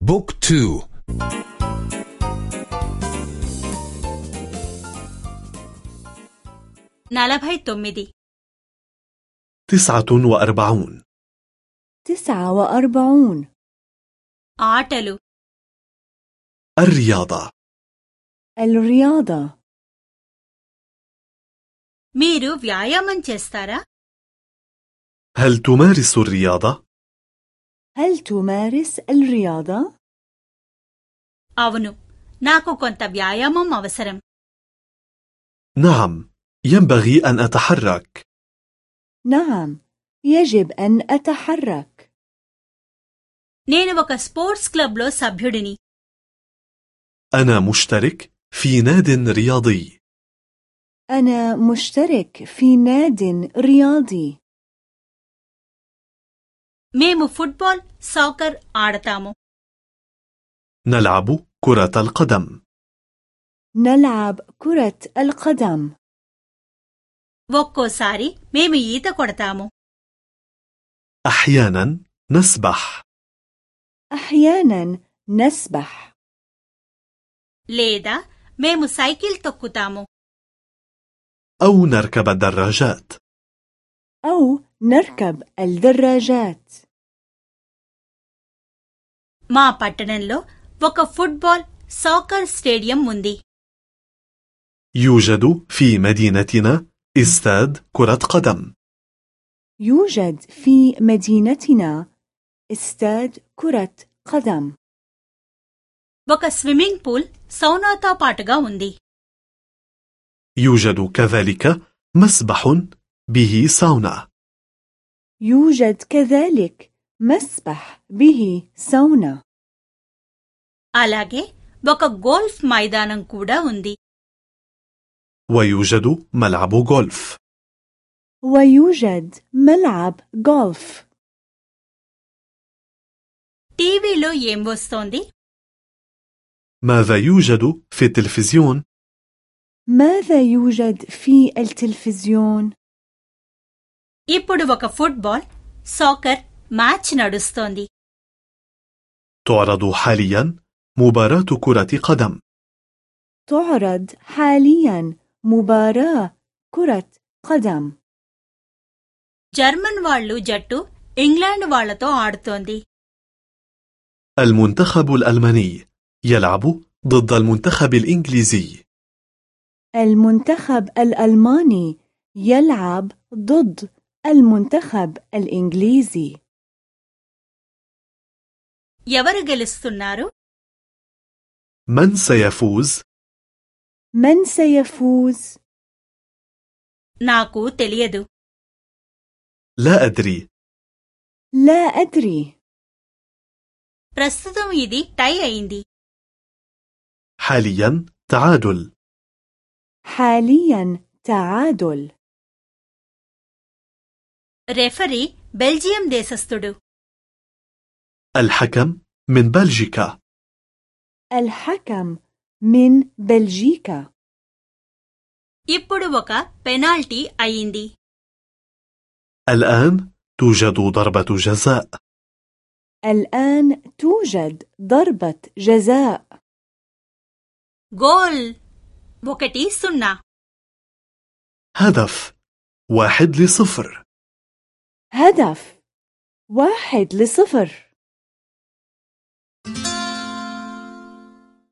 بوك تو నలభై తొమ్మిది تسعة وأربعون تسعة وأربعون ఆటలు الرياضة الرياضة మీరు వ్యాయామం చేస్తారా هل تمارس الرياضة؟ هل تمارس الرياضة؟ అవును నాకు కొంత వ్యాయామం అవసరం نعم ينبغي أن أتحرك نعم يجب أن أتحرك నేను ఒక స్పోర్ట్స్ క్లబ్లో సభ్యుడిని أنا مشترك في ناد رياضي أنا مشترك في ناد رياضي మేము ఫుట్బాల్ సాకర్ ఆడతాము نلعب كرة القدم نلعب كرة القدم ఒక్కోసారి మేము ఈత కొడతాము أحيانا نسبح أحيانا نسبح లేదా మేము సైకిల్ తొక్కుతాము أو نركب الدراجات أو نركب الدراجات మా పట్టణంలో ఒక ఫుట్బాల్ సాకర్ స్టేడియం ఉంది يوجد في مدينتنا استاد كرة قدم يوجد في مدينتنا استاد كرة قدم ఒక స్విమ్మింగ్ పూల్ సౌనాతో పాటుగా ఉంది يوجد كذلك مسبح به ساونا يوجد كذلك مسبح به سونا అలాగే ఒక గోల్ఫ్ మైదానం కూడా ఉంది ويوجد ملعب غولف ويوجد ملعب غولف టీవీలో ఏం వస్తోంది ماذا يوجد في التلفزيون؟ ماذا يوجد في التلفزيون؟ ఇప్పుడు ఒక ఫుట్బాల్ సాకర్ మ్యాచ్ నడుస్తోంది تعرض حاليا مباراة كرة قدم تعرض حاليا مباراة كرة قدم జర్మన్ వాళ్ళు జట్టు ఇంగ్లాండ్ వాళ్లతో ఆడుతోంది المنتخب الألماني يلعب ضد المنتخب الإنجليزي المنتخب الألماني يلعب ضد المنتخب الإنجليزي ఎవరు గెలుస్తున్నారు من سيفوز؟ من سيفوز؟ నాకు తెలియదు لا أدري لا أدري ప్రస్తుతం ఇది టై అయింది حاليا تعادل حاليا تعادل రెఫరీ బెల్జియం దేశస్థుడు الحكم من بلجيكا الحكم من بلجيكا ఇప్పుడు ఒక పెనాల్టీ అయింది الآن توجد ضربة جزاء الآن توجد ضربة جزاء గోల్ ఒకటి సున్నా هدف واحد لصفر هدف واحد لصفر.